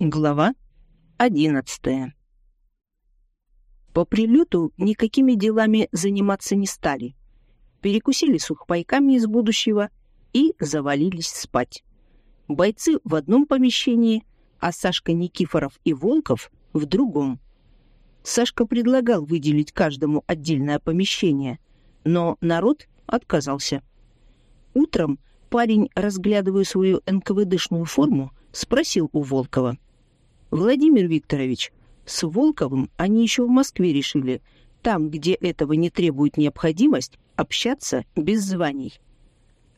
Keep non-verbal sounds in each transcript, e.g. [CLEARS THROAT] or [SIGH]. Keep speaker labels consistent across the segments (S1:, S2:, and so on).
S1: Глава одиннадцатая По прилету никакими делами заниматься не стали. Перекусили сухпайками из будущего и завалились спать. Бойцы в одном помещении, а Сашка Никифоров и Волков в другом. Сашка предлагал выделить каждому отдельное помещение, но народ отказался. Утром парень, разглядывая свою НКВДшную форму, спросил у Волкова — Владимир Викторович, с Волковым они еще в Москве решили, там, где этого не требует необходимость, общаться без званий.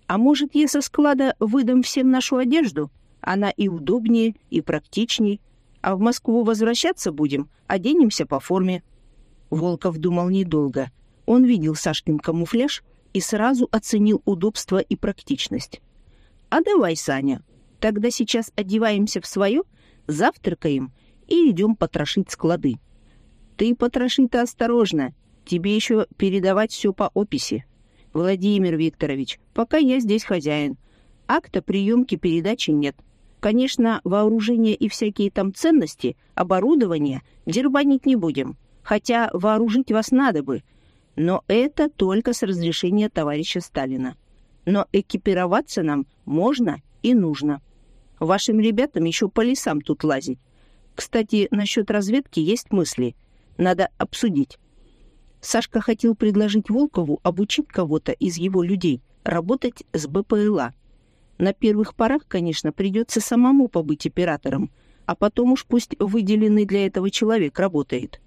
S1: А может, я со склада выдам всем нашу одежду? Она и удобнее, и практичней. А в Москву возвращаться будем, оденемся по форме. Волков думал недолго. Он видел Сашкин камуфляж и сразу оценил удобство и практичность. «А давай, Саня, тогда сейчас одеваемся в свое завтракаем и идем потрошить склады. Ты потроши-то осторожно, тебе еще передавать все по описи. Владимир Викторович, пока я здесь хозяин. Акта приемки передачи нет. Конечно, вооружение и всякие там ценности, оборудование дербанить не будем. Хотя вооружить вас надо бы. Но это только с разрешения товарища Сталина. Но экипироваться нам можно и нужно. Вашим ребятам еще по лесам тут лазить. Кстати, насчет разведки есть мысли. Надо обсудить. Сашка хотел предложить Волкову обучить кого-то из его людей работать с БПЛА. На первых порах, конечно, придется самому побыть оператором, а потом уж пусть выделенный для этого человек работает.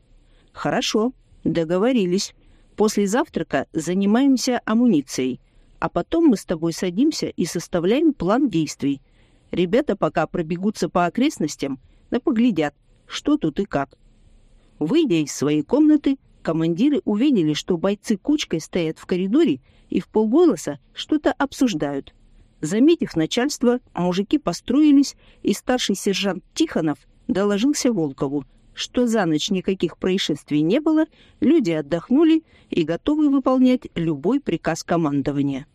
S1: Хорошо, договорились. После завтрака занимаемся амуницией, а потом мы с тобой садимся и составляем план действий – Ребята пока пробегутся по окрестностям, да поглядят, что тут и как. Выйдя из своей комнаты, командиры увидели, что бойцы кучкой стоят в коридоре и в полголоса что-то обсуждают. Заметив начальство, мужики построились, и старший сержант Тихонов доложился Волкову, что за ночь никаких происшествий не было, люди отдохнули и готовы выполнять любой приказ командования.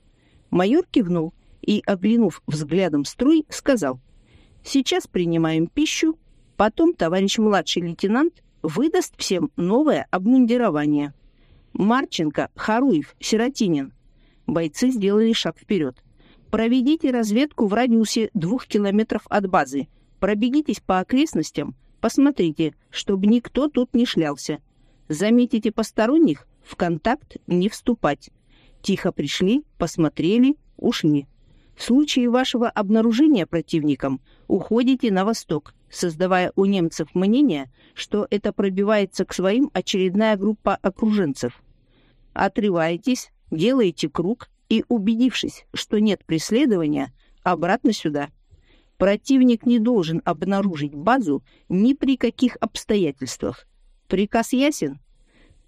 S1: Майор кивнул и, оглянув взглядом строй, сказал, «Сейчас принимаем пищу, потом товарищ младший лейтенант выдаст всем новое обмундирование. Марченко, Харуев, Сиротинин». Бойцы сделали шаг вперед. «Проведите разведку в радиусе двух километров от базы. Пробегитесь по окрестностям, посмотрите, чтобы никто тут не шлялся. Заметите посторонних, в контакт не вступать. Тихо пришли, посмотрели, ушли. В случае вашего обнаружения противником уходите на восток, создавая у немцев мнение, что это пробивается к своим очередная группа окруженцев. Отрываетесь, делаете круг и, убедившись, что нет преследования, обратно сюда. Противник не должен обнаружить базу ни при каких обстоятельствах. Приказ ясен?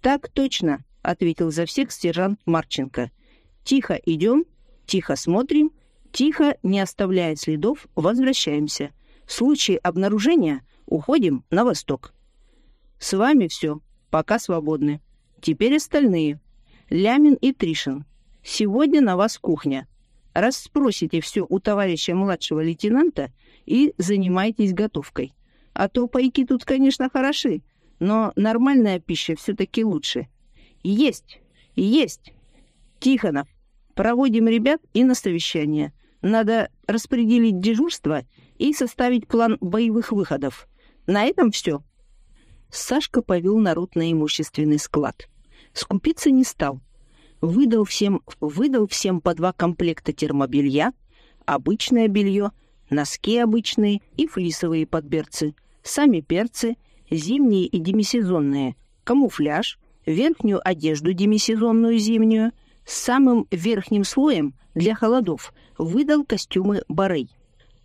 S1: Так точно, ответил за всех сержант Марченко. Тихо идем, тихо смотрим Тихо, не оставляя следов, возвращаемся. В случае обнаружения уходим на восток. С вами все. Пока свободны. Теперь остальные. Лямин и Тришин. Сегодня на вас кухня. Расспросите все у товарища младшего лейтенанта и занимайтесь готовкой. А то пайки тут, конечно, хороши, но нормальная пища все-таки лучше. Есть, есть. Тихонов, проводим ребят и на совещание. Надо распределить дежурство и составить план боевых выходов. На этом все. Сашка повел народ на имущественный склад. Скупиться не стал. Выдал всем, выдал всем по два комплекта термобелья, обычное белье, носки обычные и флисовые подберцы, сами перцы, зимние и демисезонные, камуфляж, верхнюю одежду демисезонную зимнюю, самым верхним слоем для холодов выдал костюмы барей.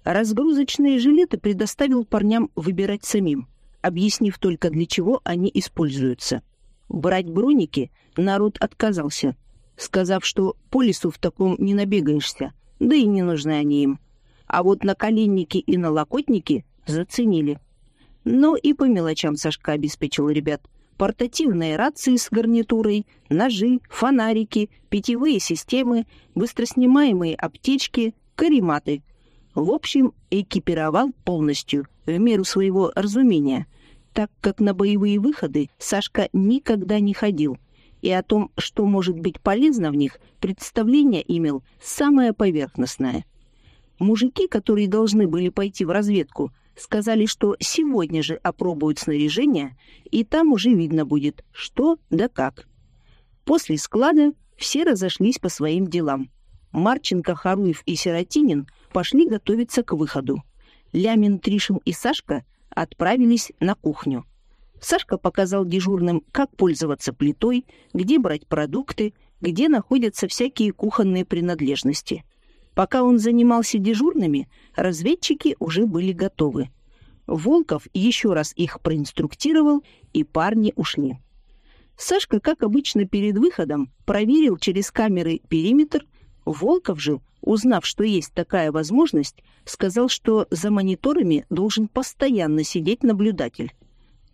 S1: Разгрузочные жилеты предоставил парням выбирать самим, объяснив только для чего они используются. Брать броники народ отказался, сказав, что по лесу в таком не набегаешься, да и не нужны они им. А вот наколенники и налокотники заценили. Ну и по мелочам Сашка обеспечил ребят – портативные рации с гарнитурой, ножи, фонарики, питьевые системы, быстроснимаемые аптечки, карематы. В общем, экипировал полностью, в меру своего разумения, так как на боевые выходы Сашка никогда не ходил, и о том, что может быть полезно в них, представление имел самое поверхностное. Мужики, которые должны были пойти в разведку, сказали, что сегодня же опробуют снаряжение, и там уже видно будет, что да как. После склада все разошлись по своим делам. Марченко, Харуев и Сиротинин пошли готовиться к выходу. Лямин, Тришин и Сашка отправились на кухню. Сашка показал дежурным, как пользоваться плитой, где брать продукты, где находятся всякие кухонные принадлежности. Пока он занимался дежурными, разведчики уже были готовы. Волков еще раз их проинструктировал, и парни ушли. Сашка, как обычно перед выходом, проверил через камеры периметр, Волков же, узнав, что есть такая возможность, сказал, что за мониторами должен постоянно сидеть наблюдатель.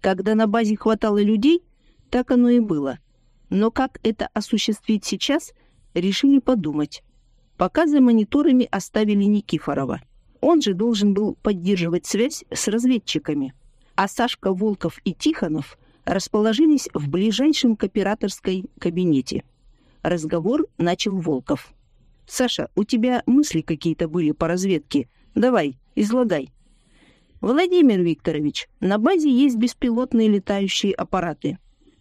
S1: Когда на базе хватало людей, так оно и было. Но как это осуществить сейчас, решили подумать. Пока за мониторами оставили Никифорова. Он же должен был поддерживать связь с разведчиками. А Сашка Волков и Тихонов расположились в ближайшем к операторской кабинете. Разговор начал Волков. Саша, у тебя мысли какие-то были по разведке. Давай, излагай. Владимир Викторович, на базе есть беспилотные летающие аппараты.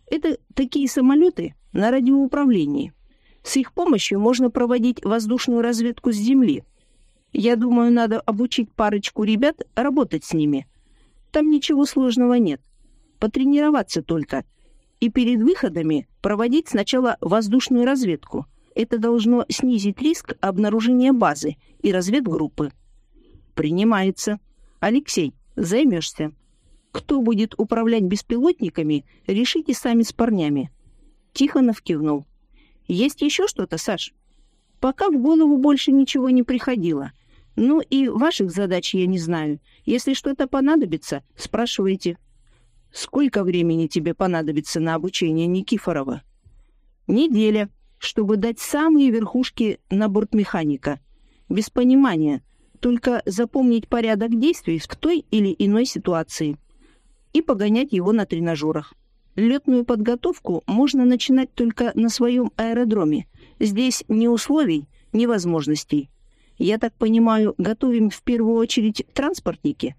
S1: Это такие самолеты на радиоуправлении. С их помощью можно проводить воздушную разведку с Земли. Я думаю, надо обучить парочку ребят работать с ними. Там ничего сложного нет. Потренироваться только. И перед выходами проводить сначала воздушную разведку – это должно снизить риск обнаружения базы и разведгруппы. Принимается. Алексей, займешься. Кто будет управлять беспилотниками, решите сами с парнями. Тихонов кивнул. Есть еще что-то, Саш? Пока в голову больше ничего не приходило. Ну и ваших задач я не знаю. Если что-то понадобится, спрашивайте. Сколько времени тебе понадобится на обучение Никифорова? Неделя чтобы дать самые верхушки на борт механика. Без понимания, только запомнить порядок действий в той или иной ситуации и погонять его на тренажерах. Летную подготовку можно начинать только на своем аэродроме. Здесь ни условий, ни возможностей. Я так понимаю, готовим в первую очередь транспортники?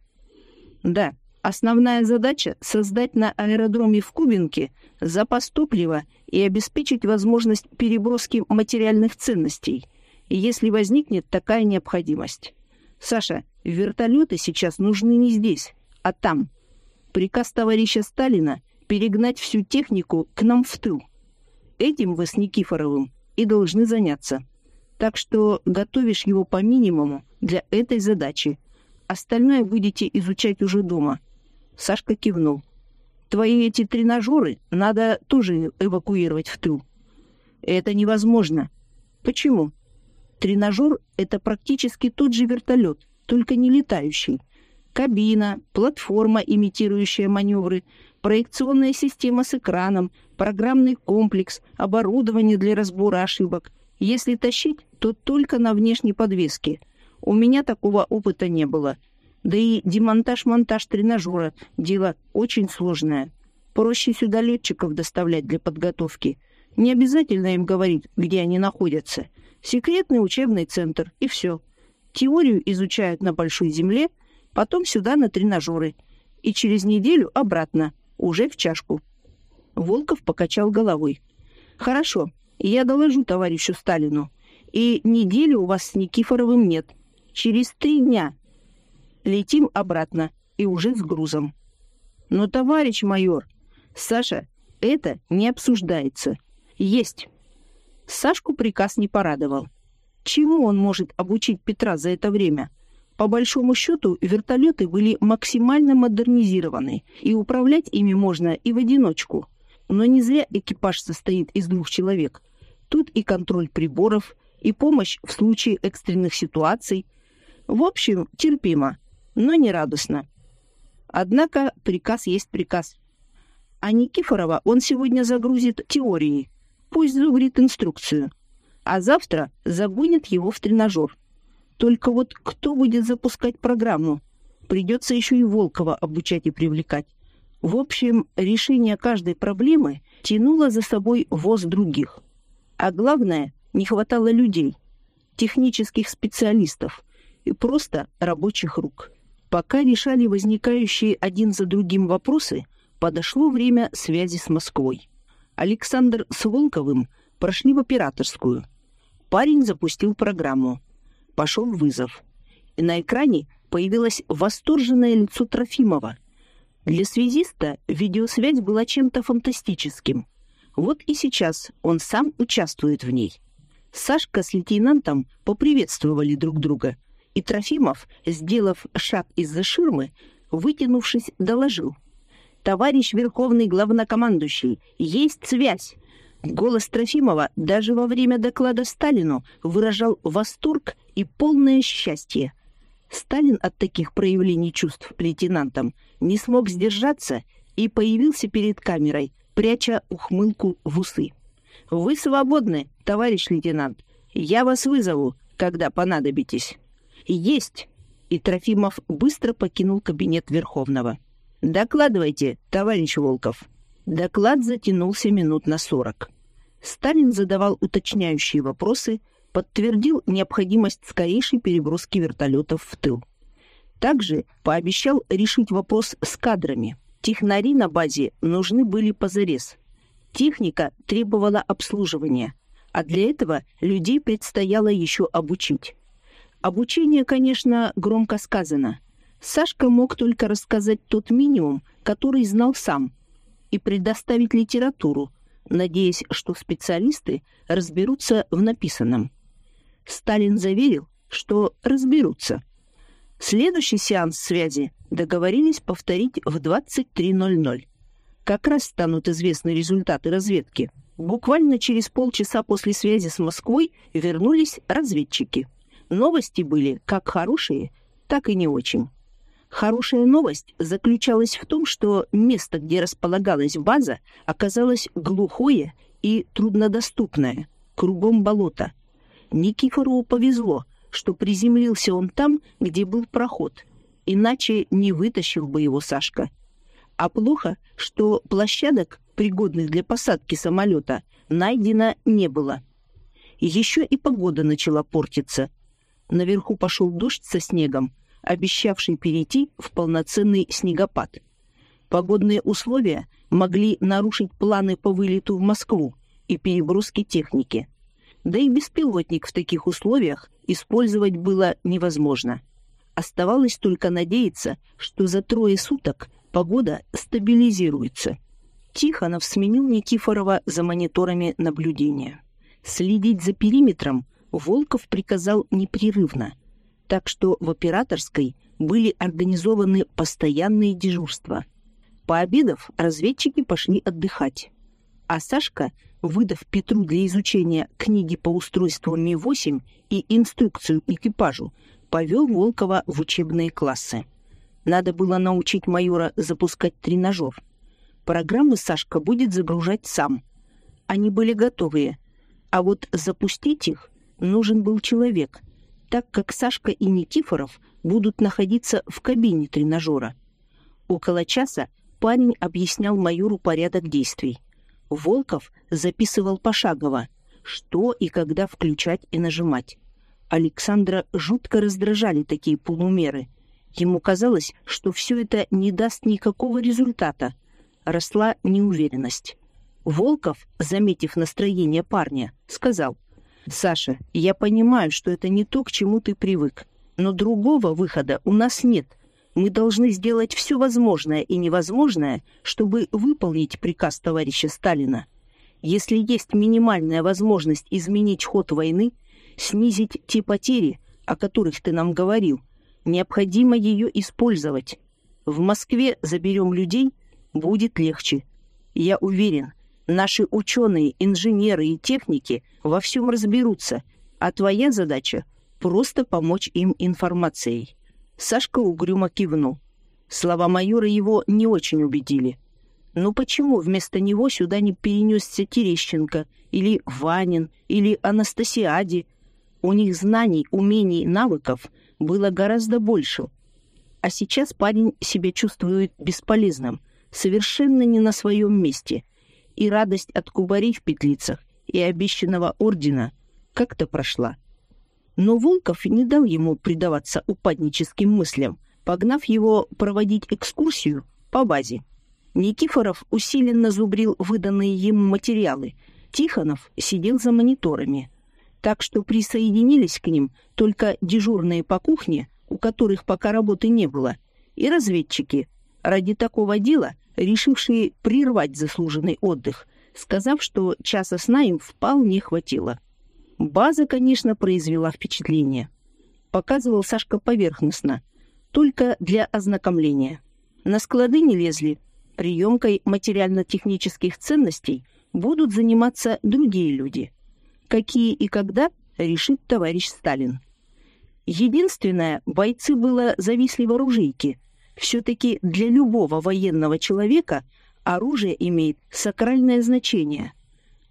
S1: Да. Основная задача — создать на аэродроме в Кубинке запас топлива и обеспечить возможность переброски материальных ценностей, если возникнет такая необходимость. Саша, вертолеты сейчас нужны не здесь, а там. Приказ товарища Сталина перегнать всю технику к нам в тыл. Этим вы с Никифоровым и должны заняться. Так что готовишь его по минимуму для этой задачи. Остальное будете изучать уже дома – Сашка кивнул. «Твои эти тренажеры надо тоже эвакуировать в тыл». «Это невозможно». «Почему?» «Тренажер — это практически тот же вертолет, только не летающий. Кабина, платформа, имитирующая маневры, проекционная система с экраном, программный комплекс, оборудование для разбора ошибок. Если тащить, то только на внешней подвеске. У меня такого опыта не было». Да и демонтаж-монтаж тренажера – дело очень сложное. Проще сюда летчиков доставлять для подготовки. Не обязательно им говорить, где они находятся. Секретный учебный центр, и все. Теорию изучают на Большой Земле, потом сюда на тренажеры. И через неделю обратно, уже в чашку. Волков покачал головой. «Хорошо, я доложу товарищу Сталину. И недели у вас с Никифоровым нет. Через три дня Летим обратно и уже с грузом. Но, товарищ майор, Саша, это не обсуждается. Есть. Сашку приказ не порадовал. Чему он может обучить Петра за это время? По большому счету, вертолеты были максимально модернизированы, и управлять ими можно и в одиночку. Но не зря экипаж состоит из двух человек. Тут и контроль приборов, и помощь в случае экстренных ситуаций. В общем, терпимо но не радостно. Однако приказ есть приказ. А Никифорова он сегодня загрузит теорией, пусть зубрит инструкцию, а завтра загонит его в тренажер. Только вот кто будет запускать программу? Придется еще и Волкова обучать и привлекать. В общем, решение каждой проблемы тянуло за собой воз других. А главное, не хватало людей, технических специалистов и просто рабочих рук. Пока решали возникающие один за другим вопросы, подошло время связи с Москвой. Александр с Волковым прошли в операторскую. Парень запустил программу. Пошел вызов. И на экране появилось восторженное лицо Трофимова. Для связиста видеосвязь была чем-то фантастическим. Вот и сейчас он сам участвует в ней. Сашка с лейтенантом поприветствовали друг друга, и Трофимов, сделав шаг из-за ширмы, вытянувшись, доложил. «Товарищ Верховный Главнокомандующий, есть связь!» Голос Трофимова даже во время доклада Сталину выражал восторг и полное счастье. Сталин от таких проявлений чувств лейтенантам не смог сдержаться и появился перед камерой, пряча ухмылку в усы. «Вы свободны, товарищ лейтенант. Я вас вызову, когда понадобитесь». «Есть!» И Трофимов быстро покинул кабинет Верховного. «Докладывайте, товарищ Волков». Доклад затянулся минут на сорок. Сталин задавал уточняющие вопросы, подтвердил необходимость скорейшей переброски вертолетов в тыл. Также пообещал решить вопрос с кадрами. Технари на базе нужны были позарез. Техника требовала обслуживания, а для этого людей предстояло еще обучить. Обучение, конечно, громко сказано. Сашка мог только рассказать тот минимум, который знал сам, и предоставить литературу, надеясь, что специалисты разберутся в написанном. Сталин заверил, что разберутся. Следующий сеанс связи договорились повторить в 23.00. Как раз станут известны результаты разведки. Буквально через полчаса после связи с Москвой вернулись разведчики. Новости были как хорошие, так и не очень. Хорошая новость заключалась в том, что место, где располагалась база, оказалось глухое и труднодоступное, кругом болото. Никифорову повезло, что приземлился он там, где был проход, иначе не вытащил бы его Сашка. А плохо, что площадок, пригодных для посадки самолета, найдено не было. Еще и погода начала портиться. Наверху пошел дождь со снегом, обещавший перейти в полноценный снегопад. Погодные условия могли нарушить планы по вылету в Москву и переброске техники. Да и беспилотник в таких условиях использовать было невозможно. Оставалось только надеяться, что за трое суток погода стабилизируется. Тихонов сменил Никифорова за мониторами наблюдения. Следить за периметром Волков приказал непрерывно – так что в операторской были организованы постоянные дежурства. Пообедав, разведчики пошли отдыхать. А Сашка, выдав Петру для изучения книги по устройству Ми-8 и инструкцию экипажу, повел Волкова в учебные классы. Надо было научить майора запускать тренажер. Программы Сашка будет загружать сам. Они были готовые, а вот запустить их нужен был человек — так как Сашка и Никифоров будут находиться в кабине тренажера. Около часа парень объяснял майору порядок действий. Волков записывал пошагово, что и когда включать и нажимать. Александра жутко раздражали такие полумеры. Ему казалось, что все это не даст никакого результата. Росла неуверенность. Волков, заметив настроение парня, сказал — Саша, я понимаю, что это не то, к чему ты привык. Но другого выхода у нас нет. Мы должны сделать все возможное и невозможное, чтобы выполнить приказ товарища Сталина. Если есть минимальная возможность изменить ход войны, снизить те потери, о которых ты нам говорил, необходимо ее использовать. В Москве заберем людей, будет легче. Я уверен, Наши ученые, инженеры и техники во всем разберутся, а твоя задача — просто помочь им информацией». Сашка угрюмо кивнул. Слова майора его не очень убедили. Но почему вместо него сюда не перенесся Терещенко или Ванин или Анастасиади? У них знаний, умений, навыков было гораздо больше. А сейчас парень себя чувствует бесполезным, совершенно не на своем месте. И радость от кубарей в петлицах и обещанного ордена как-то прошла. Но Волков не дал ему предаваться упадническим мыслям, погнав его проводить экскурсию по базе. Никифоров усиленно зубрил выданные ему материалы. Тихонов сидел за мониторами. Так что присоединились к ним только дежурные по кухне, у которых пока работы не было, и разведчики, ради такого дела решившие прервать заслуженный отдых, сказав, что часа сна им вполне хватило. База, конечно, произвела впечатление. Показывал Сашка поверхностно, только для ознакомления. На склады не лезли, приемкой материально-технических ценностей будут заниматься другие люди. Какие и когда, решит товарищ Сталин. Единственное, бойцы было зависли в оружейке. Все-таки для любого военного человека оружие имеет сакральное значение.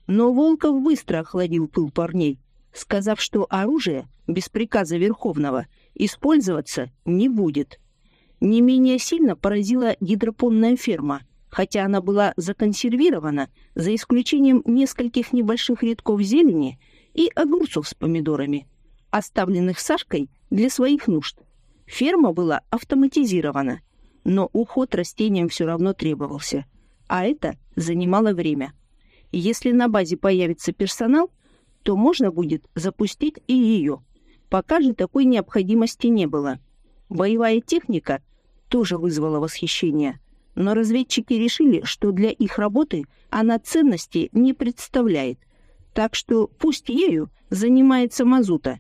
S1: Но Волков быстро охладил пыл парней, сказав, что оружие без приказа Верховного использоваться не будет. Не менее сильно поразила гидропонная ферма, хотя она была законсервирована, за исключением нескольких небольших рядков зелени и огурцов с помидорами, оставленных Сашкой для своих нужд. Ферма была автоматизирована, но уход растениям все равно требовался, а это занимало время. Если на базе появится персонал, то можно будет запустить и ее. Пока же такой необходимости не было. Боевая техника тоже вызвало восхищение. Но разведчики решили, что для их работы она ценности не представляет, так что пусть ею занимается Мазута.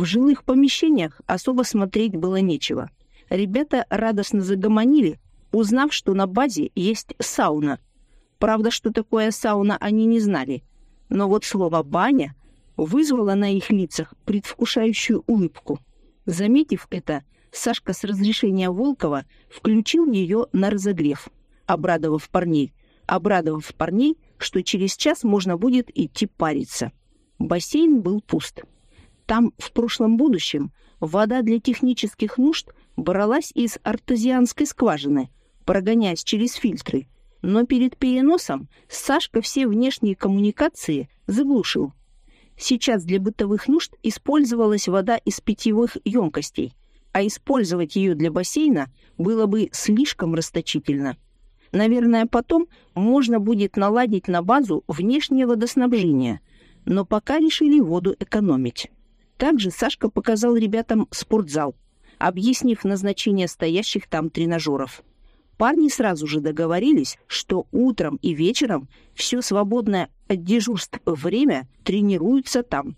S1: В жилых помещениях особо смотреть было нечего. Ребята радостно загомонили, узнав, что на базе есть сауна. Правда, что такое сауна, они не знали. Но вот слово «баня» вызвало на их лицах предвкушающую улыбку. Заметив это, Сашка с разрешения Волкова включил ее на разогрев, обрадовав парней, обрадовав парней, что через час можно будет идти париться. Бассейн был пуст. Там в прошлом будущем вода для технических нужд бралась из артезианской скважины, прогоняясь через фильтры, но перед переносом Сашка все внешние коммуникации заглушил. Сейчас для бытовых нужд использовалась вода из питьевых емкостей, а использовать ее для бассейна было бы слишком расточительно. Наверное, потом можно будет наладить на базу внешнее водоснабжение, но пока решили воду экономить. Также Сашка показал ребятам спортзал, объяснив назначение стоящих там тренажеров. Парни сразу же договорились, что утром и вечером все свободное от дежурств время тренируются там.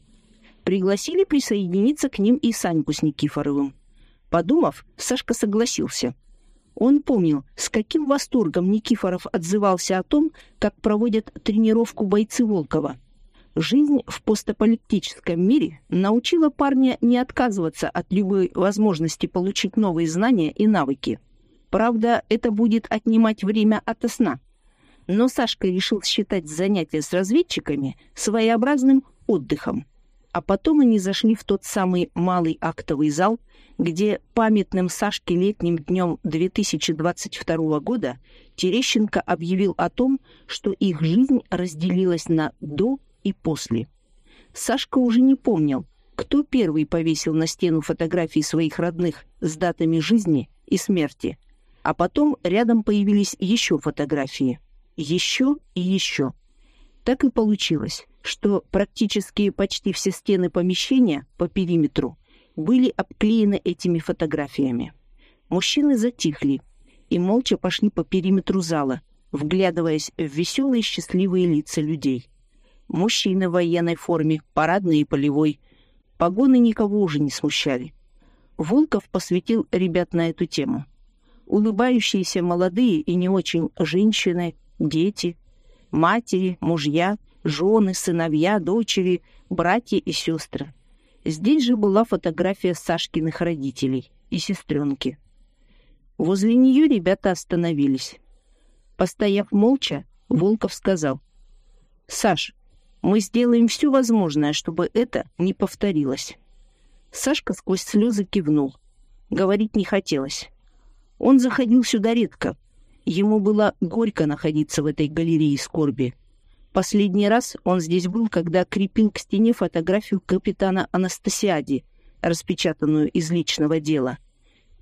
S1: Пригласили присоединиться к ним и Саньку с Никифоровым. Подумав, Сашка согласился. Он помнил, с каким восторгом Никифоров отзывался о том, как проводят тренировку бойцы Волкова. Жизнь в постапокалиптическом мире научила парня не отказываться от любой возможности получить новые знания и навыки. Правда, это будет отнимать время от сна. Но Сашка решил считать занятия с разведчиками своеобразным отдыхом. А потом они зашли в тот самый малый актовый зал, где памятным Сашке летним днем 2022 года Терещенко объявил о том, что их жизнь разделилась на «до» и «после». Сашка уже не помнил, кто первый повесил на стену фотографии своих родных с датами жизни и смерти, а потом рядом появились еще фотографии. Еще и еще. Так и получилось, что практически почти все стены помещения по периметру были обклеены этими фотографиями. Мужчины затихли и молча пошли по периметру зала, вглядываясь в веселые счастливые лица людей. Мужчины в военной форме, парадной и полевой. Погоны никого уже не смущали. Волков посвятил ребят на эту тему. Улыбающиеся молодые и не очень женщины, дети, матери, мужья, жены, сыновья, дочери, братья и сестры. Здесь же была фотография Сашкиных родителей и сестренки. Возле нее ребята остановились. Постояв молча, Волков сказал. «Саш, Мы сделаем все возможное, чтобы это не повторилось». Сашка сквозь слезы кивнул. Говорить не хотелось. Он заходил сюда редко. Ему было горько находиться в этой галерее скорби. Последний раз он здесь был, когда крепил к стене фотографию капитана Анастасиади, распечатанную из личного дела.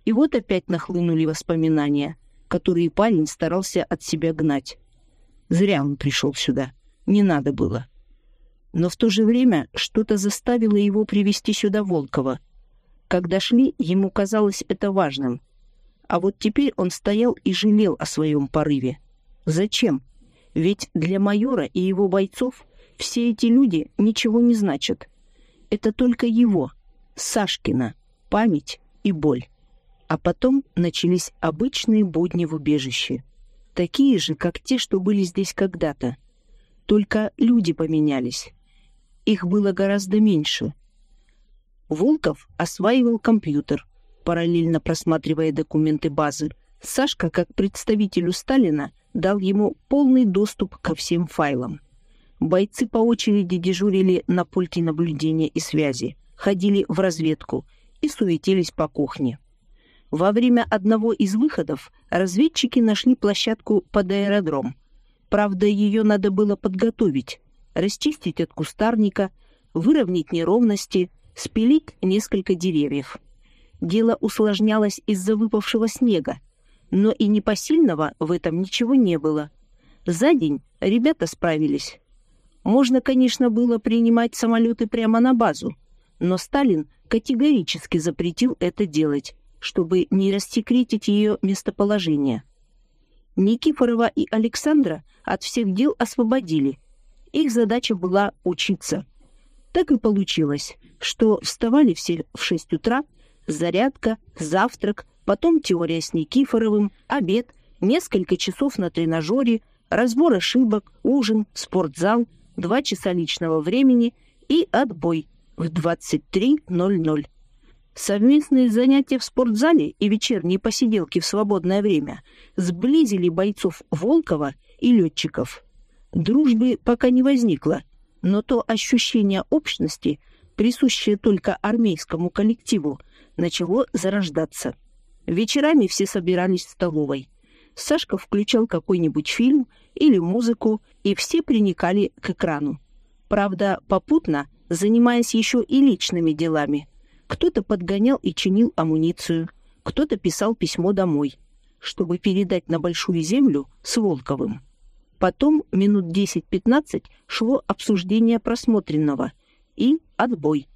S1: И вот опять нахлынули воспоминания, которые парень старался от себя гнать. Зря он пришел сюда. Не надо было. Но в то же время что-то заставило его привести сюда Волкова. Когда шли, ему казалось это важным. А вот теперь он стоял и жалел о своем порыве. Зачем? Ведь для майора и его бойцов все эти люди ничего не значат. Это только его, Сашкина, память и боль. А потом начались обычные будни в убежище. Такие же, как те, что были здесь когда-то. Только люди поменялись. Их было гораздо меньше. Волков осваивал компьютер, параллельно просматривая документы базы. Сашка, как представителю Сталина, дал ему полный доступ ко всем файлам. Бойцы по очереди дежурили на пульте наблюдения и связи, ходили в разведку и суетились по кухне. Во время одного из выходов разведчики нашли площадку под аэродром. Правда, ее надо было подготовить, расчистить от кустарника, выровнять неровности, спилить несколько деревьев. Дело усложнялось из-за выпавшего снега, но и непосильного в этом ничего не было. За день ребята справились. Можно, конечно, было принимать самолеты прямо на базу, но Сталин категорически запретил это делать, чтобы не рассекретить ее местоположение. Никифорова и Александра от всех дел освободили. Их задача была учиться. Так и получилось, что вставали все в 6 утра, зарядка, завтрак, потом теория с Никифоровым, обед, несколько часов на тренажере, разбор ошибок, ужин, спортзал, два часа личного времени и отбой в 23.00. Совместные занятия в спортзале и вечерние посиделки в свободное время сблизили бойцов Волкова и летчиков. Дружбы пока не возникло, но то ощущение общности, присущее только армейскому коллективу, начало зарождаться. Вечерами все собирались в столовой. Сашка включал какой-нибудь фильм или музыку, и все приникали к экрану. Правда, попутно занимаясь еще и личными делами. Кто-то подгонял и чинил амуницию, кто-то писал письмо домой, чтобы передать на Большую Землю с Волковым. Потом минут 10-15 шло обсуждение просмотренного и отбой.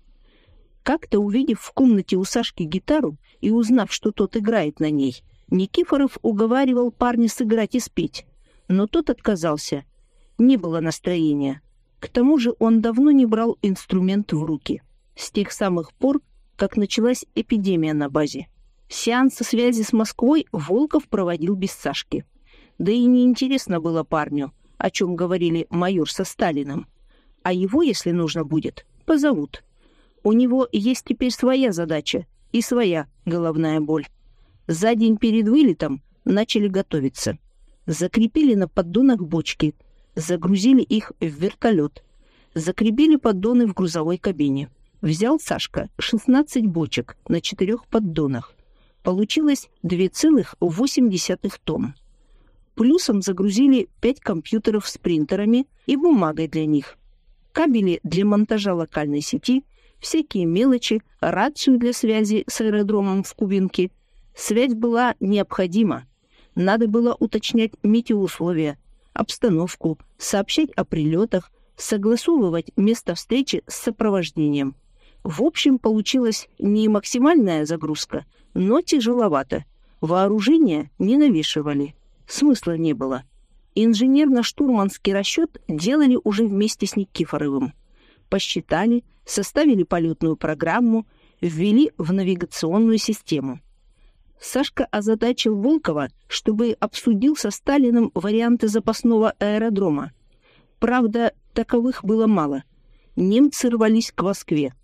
S1: Как-то увидев в комнате у Сашки гитару и узнав, что тот играет на ней, Никифоров уговаривал парня сыграть и спеть, но тот отказался. Не было настроения. К тому же он давно не брал инструмент в руки. С тех самых пор, как началась эпидемия на базе. Сеансы связи с Москвой Волков проводил без Сашки. Да и неинтересно было парню, о чем говорили майор со Сталиным. А его, если нужно будет, позовут. У него есть теперь своя задача и своя головная боль. За день перед вылетом начали готовиться. Закрепили на поддонах бочки, загрузили их в вертолет, закрепили поддоны в грузовой кабине. Взял Сашка 16 бочек на четырех поддонах. Получилось 2,8 тонн. Плюсом загрузили 5 компьютеров с принтерами и бумагой для них. Кабели для монтажа локальной сети, всякие мелочи, рацию для связи с аэродромом в Кубинке. Связь была необходима. Надо было уточнять метеоусловия, обстановку, сообщать о прилетах, согласовывать место встречи с сопровождением. В общем, получилась не максимальная загрузка, но тяжеловато. Вооружение не навешивали. Смысла не было. Инженерно-штурманский расчет делали уже вместе с Никифоровым. Посчитали, составили полетную программу, ввели в навигационную систему. Сашка озадачил Волкова, чтобы обсудил со Сталиным варианты запасного аэродрома. Правда, таковых было мало. Немцы рвались к Москве,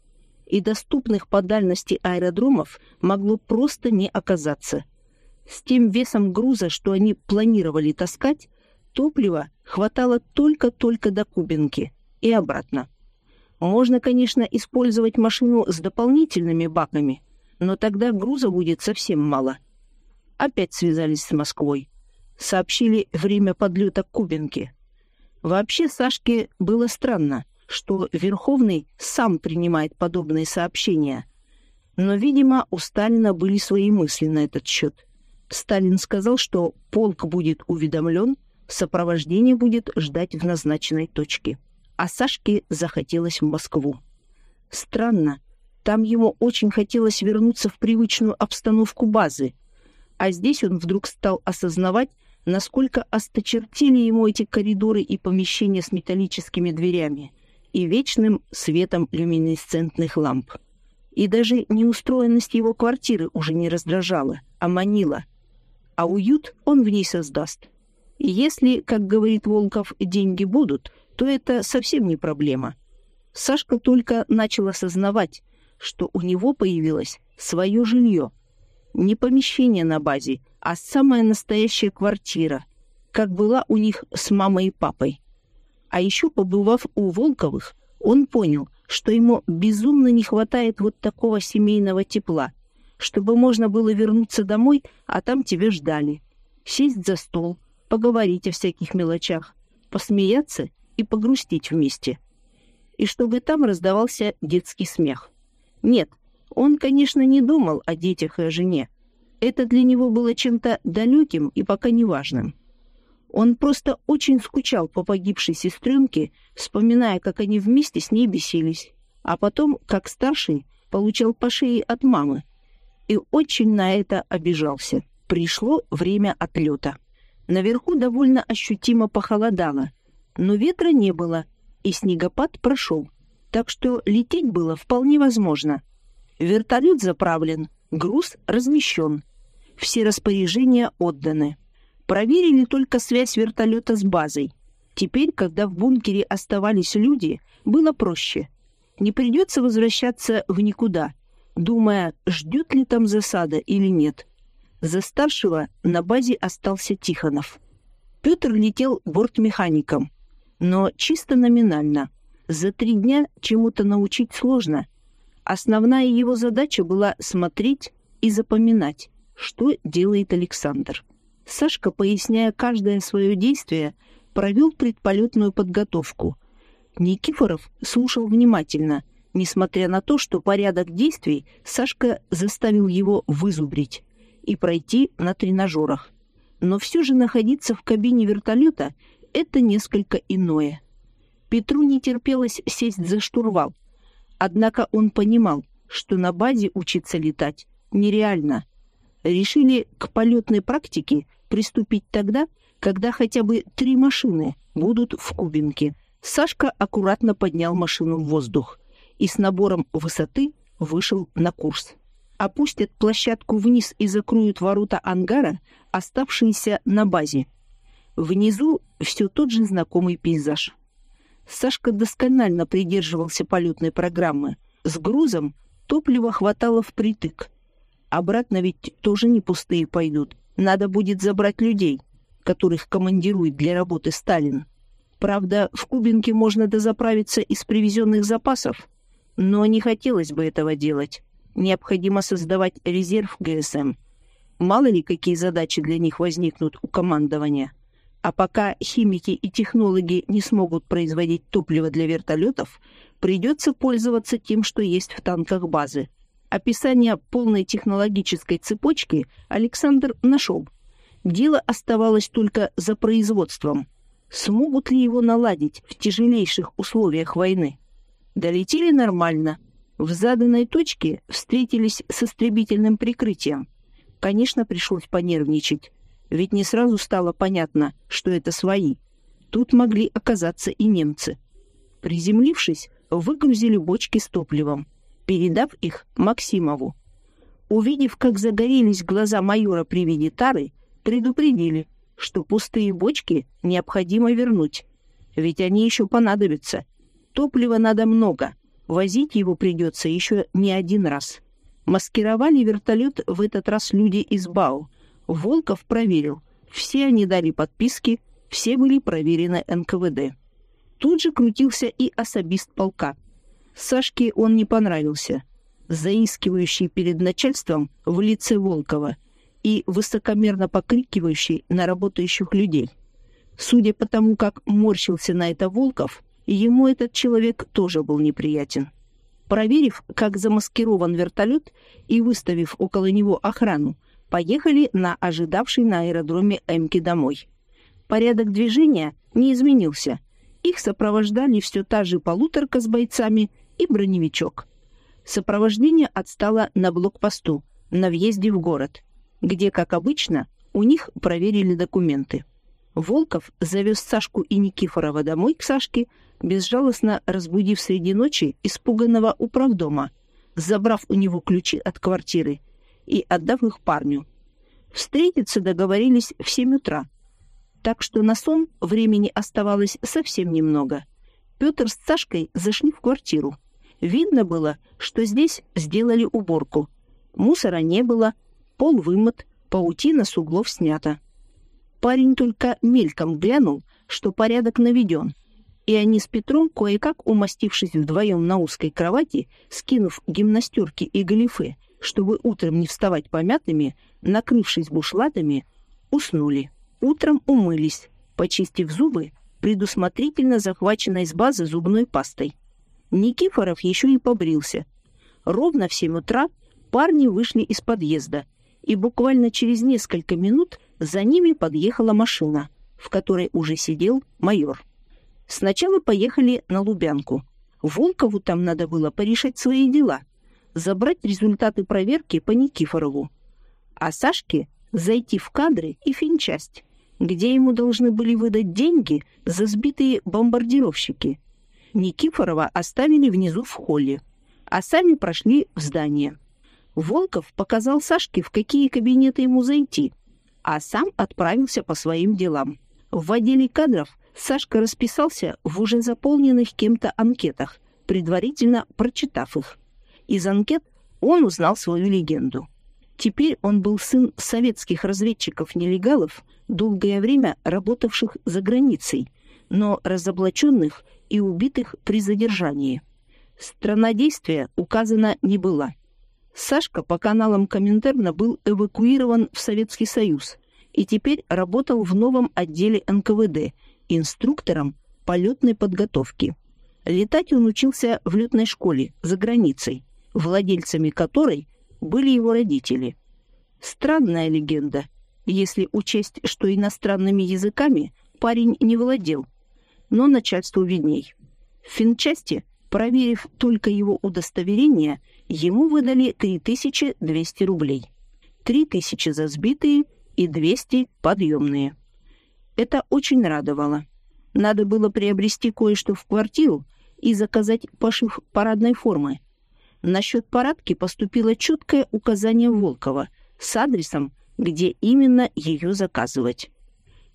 S1: и доступных по дальности аэродромов могло просто не оказаться. С тем весом груза, что они планировали таскать, топлива хватало только-только до Кубинки. и обратно. Можно, конечно, использовать машину с дополнительными баками, но тогда груза будет совсем мало. Опять связались с Москвой. Сообщили время подлета к Кубинке. Вообще Сашке было странно, что Верховный сам принимает подобные сообщения. Но, видимо, у Сталина были свои мысли на этот счет. Сталин сказал, что полк будет уведомлен, сопровождение будет ждать в назначенной точке. А Сашке захотелось в Москву. Странно, там ему очень хотелось вернуться в привычную обстановку базы, а здесь он вдруг стал осознавать, насколько осточертили ему эти коридоры и помещения с металлическими дверями и вечным светом люминесцентных ламп. И даже неустроенность его квартиры уже не раздражала, а манила. А уют он в ней создаст. И если, как говорит Волков, деньги будут, то это совсем не проблема. Сашка только начал осознавать, что у него появилось свое жилье. Не помещение на базе, а самая настоящая квартира, как была у них с мамой и папой. А еще, побывав у Волковых, он понял, что ему безумно не хватает вот такого семейного тепла, чтобы можно было вернуться домой, а там тебя ждали. Сесть за стол, поговорить о всяких мелочах, посмеяться и погрустить вместе. И чтобы там раздавался детский смех. Нет, он, конечно, не думал о детях и о жене, это для него было чем-то далеким и пока неважным. Он просто очень скучал по погибшей сестренке, вспоминая, как они вместе с ней бесились, а потом, как старший, получал по шее от мамы. И очень на это обижался. Пришло время отлета. Наверху довольно ощутимо похолодало, но ветра не было, и снегопад прошел, так что лететь было вполне возможно. Вертолет заправлен, груз размещен, все распоряжения отданы. Проверили только связь вертолета с базой. Теперь, когда в бункере оставались люди, было проще. Не придется возвращаться в никуда, думая, ждет ли там засада или нет. За старшего на базе остался Тихонов. Петр летел бортмехаником, но чисто номинально. За три дня чему-то научить сложно. Основная его задача была смотреть и запоминать что делает Александр. Сашка, поясняя каждое свое действие, провел предполетную подготовку. Никифоров слушал внимательно, несмотря на то, что порядок действий Сашка заставил его вызубрить и пройти на тренажерах. Но все же находиться в кабине вертолета — это несколько иное. Петру не терпелось сесть за штурвал. Однако он понимал, что на базе учиться летать нереально решили к полетной практике приступить тогда, когда хотя бы три машины будут в Кубинке. Сашка аккуратно поднял машину в воздух и с набором высоты вышел на курс. Опустят площадку вниз и закроют ворота ангара, оставшиеся на базе. Внизу все тот же знакомый пейзаж. Сашка досконально придерживался полетной программы. С грузом топлива хватало впритык. Обратно ведь тоже не пустые пойдут. Надо будет забрать людей, которых командирует для работы Сталин. Правда, в Кубинке можно дозаправиться из привезенных запасов, но не хотелось бы этого делать. Необходимо создавать резерв ГСМ. Мало ли, какие задачи для них возникнут у командования. А пока химики и технологи не смогут производить топливо для вертолетов, придется пользоваться тем, что есть в танках базы – Описание полной технологической цепочки Александр нашел. Дело оставалось только за производством. Смогут ли его наладить в тяжелейших условиях войны? Долетели нормально. В заданной точке встретились с истребительным прикрытием. Конечно, пришлось понервничать, ведь не сразу стало понятно, что это свои. Тут могли оказаться и немцы. Приземлившись, выгрузили бочки с топливом передав их Максимову. Увидев, как загорелись глаза майора при виде тары, предупредили, что пустые бочки необходимо вернуть, ведь они еще понадобятся. Топлива надо много, возить его придется еще не один раз. Маскировали вертолет в этот раз люди из БАУ. Волков проверил, все они дали подписки, все были проверены НКВД. Тут же крутился и особист полка. Сашке он не понравился. Заискивающий перед начальством в лице Волкова и высокомерно покрикивающий на работающих людей. Судя по тому, как морщился на это Волков, ему этот человек тоже был неприятен. Проверив, как замаскирован вертолет, и выставив около него охрану, поехали на ожидавший на аэродроме Эмки домой. Порядок движения не изменился. Их сопровождали все та же полуторка с бойцами и броневичок. Сопровождение отстало на блокпосту, на въезде в город, где, как обычно, у них проверили документы. Волков завез Сашку и Никифорова домой к Сашке, безжалостно разбудив среди ночи испуганного управдома, забрав у него ключи от квартиры и отдав их парню. Встретиться договорились в семь утра, так что на сон времени оставалось совсем немного. Петр с Сашкой зашли в квартиру. Видно было, что здесь сделали уборку. Мусора не было, пол вымыт, паутина с углов снята. Парень только мельком глянул, что порядок наведен, и они с Петром, кое-как умастившись вдвоем на узкой кровати, скинув гимнастерки и галифе, чтобы утром не вставать помятыми, накрывшись бушлатами, уснули. Утром умылись, почистив зубы, предусмотрительно захваченной с базы зубной пастой. Никифоров еще и побрился. Ровно в семь утра парни вышли из подъезда, и буквально через несколько минут за ними подъехала машина, в которой уже сидел майор. Сначала поехали на Лубянку. Волкову там надо было порешать свои дела, забрать результаты проверки по Никифорову. А Сашке зайти в кадры и финчасть, где ему должны были выдать деньги за сбитые бомбардировщики. Никифорова оставили внизу в холле, а сами прошли в здание. Волков показал Сашке, в какие кабинеты ему зайти, а сам отправился по своим делам. В отделе кадров Сашка расписался в уже заполненных кем-то анкетах, предварительно прочитав их. Из анкет он узнал свою легенду. Теперь он был сын советских разведчиков-нелегалов, долгое время работавших за границей, но разоблаченных и убитых при задержании. Страна действия указана не была. Сашка по каналам Коминтерна был эвакуирован в Советский Союз и теперь работал в новом отделе НКВД – инструктором полетной подготовки. Летать он учился в летной школе за границей, владельцами которой были его родители. Странная легенда, если учесть, что иностранными языками парень не владел, но начальству видней. В финчасти, проверив только его удостоверение, ему выдали 3200 рублей. 3000 за сбитые и 200 подъемные. Это очень радовало. Надо было приобрести кое-что в квартиру и заказать пошив парадной формы. Насчет парадки поступило четкое указание Волкова с адресом, где именно ее заказывать.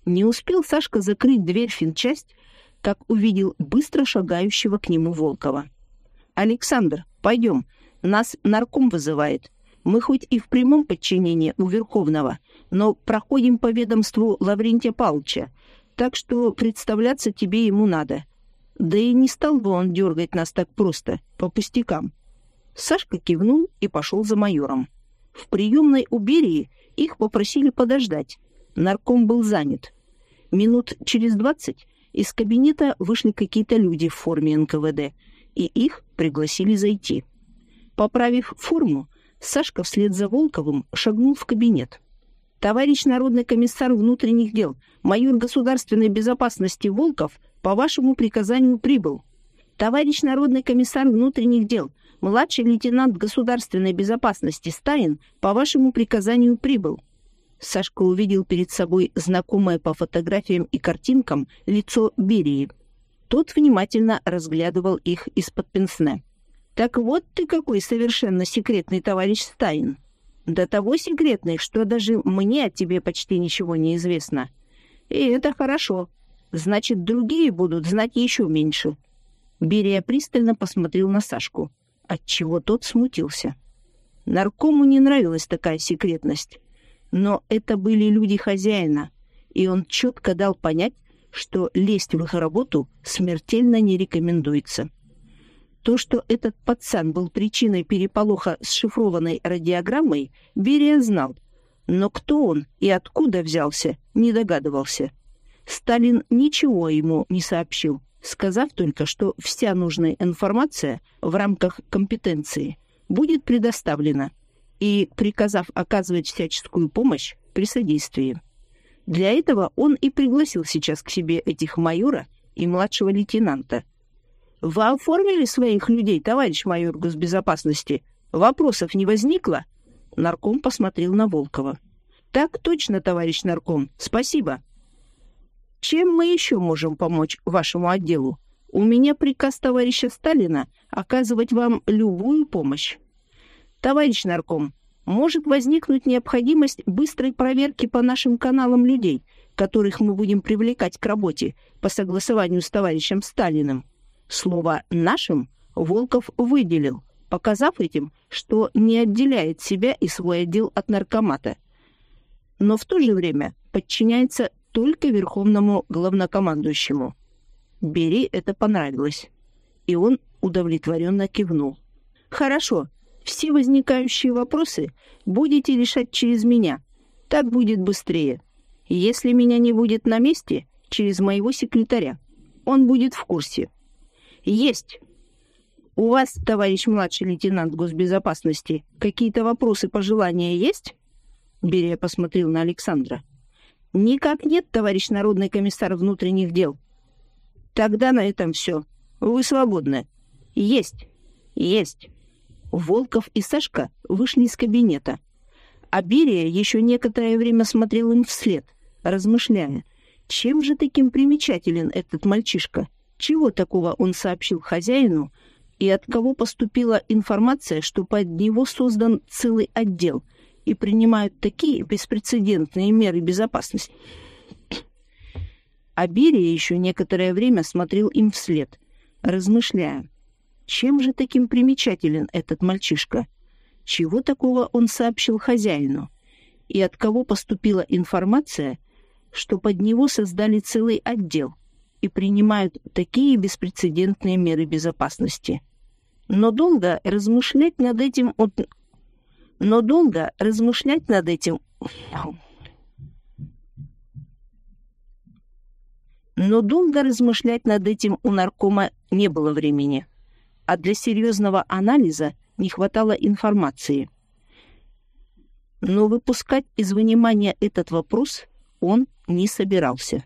S1: Не успел Сашка закрыть дверь финчасть, как увидел быстро шагающего к нему Волкова. «Александр, пойдем, нас нарком вызывает. Мы хоть и в прямом подчинении у Верховного, но проходим по ведомству Лаврентия Павловича, так что представляться тебе ему надо. Да и не стал бы он дергать нас так просто, по пустякам». Сашка кивнул и пошел за майором. В приемной у Берии их попросили подождать. Нарком был занят. Минут через двадцать из кабинета вышли какие-то люди в форме НКВД, и их пригласили зайти. Поправив форму, Сашка вслед за Волковым шагнул в кабинет. «Товарищ народный комиссар внутренних дел, майор государственной безопасности Волков по вашему приказанию прибыл. Товарищ народный комиссар внутренних дел, младший лейтенант государственной безопасности Стаин по вашему приказанию прибыл». Сашка увидел перед собой знакомое по фотографиям и картинкам лицо Берии. Тот внимательно разглядывал их из-под пенсне. Так вот ты какой совершенно секретный товарищ Стайн. До того секретный, что даже мне о тебе почти ничего не известно. И это хорошо. Значит, другие будут знать еще меньше. Берия пристально посмотрел на Сашку, отчего тот смутился. Наркому не нравилась такая секретность, но это были люди хозяина, и он четко дал понять, что лезть в их работу смертельно не рекомендуется. То, что этот пацан был причиной переполоха с шифрованной радиограммой, Берия знал, но кто он и откуда взялся, не догадывался. Сталин ничего ему не сообщил, сказав только, что вся нужная информация в рамках компетенции будет предоставлена и приказав оказывать всяческую помощь при содействии. Для этого он и пригласил сейчас к себе этих майора и младшего лейтенанта. «Вы оформили своих людей, товарищ майор госбезопасности? Вопросов не возникло?» Нарком посмотрел на Волкова. «Так точно, товарищ нарком. Спасибо». «Чем мы еще можем помочь вашему отделу? У меня приказ товарища Сталина оказывать вам любую помощь». «Товарищ нарком, может возникнуть необходимость быстрой проверки по нашим каналам людей, которых мы будем привлекать к работе по согласованию с товарищем Сталиным. Слово «нашим» Волков выделил, показав этим, что не отделяет себя и свой отдел от наркомата. Но в то же время подчиняется только верховному главнокомандующему. Бери это понравилось. И он удовлетворенно кивнул. «Хорошо, все возникающие вопросы будете решать через меня. Так будет быстрее. Если меня не будет на месте, через моего секретаря. Он будет в курсе. Есть. У вас, товарищ младший лейтенант госбезопасности, какие-то вопросы, пожелания есть? Берия посмотрел на Александра. Никак нет, товарищ народный комиссар внутренних дел. Тогда на этом все. Вы свободны. Есть. Есть. Волков и Сашка вышли из кабинета. А Берия еще некоторое время смотрел им вслед, размышляя, чем же таким примечателен этот мальчишка, чего такого он сообщил хозяину, и от кого поступила информация, что под него создан целый отдел и принимают такие беспрецедентные меры безопасности. [CLEARS THROAT] А Берия еще некоторое время смотрел им вслед, размышляя, чем же таким примечателен этот мальчишка? Чего такого он сообщил хозяину? И от кого поступила информация, что под него создали целый отдел и принимают такие беспрецедентные меры безопасности? Но долго размышлять над этим он... Но долго размышлять над этим... Но долго размышлять над этим у наркома не было времени а для серьезного анализа не хватало информации. Но выпускать из внимания этот вопрос он не собирался.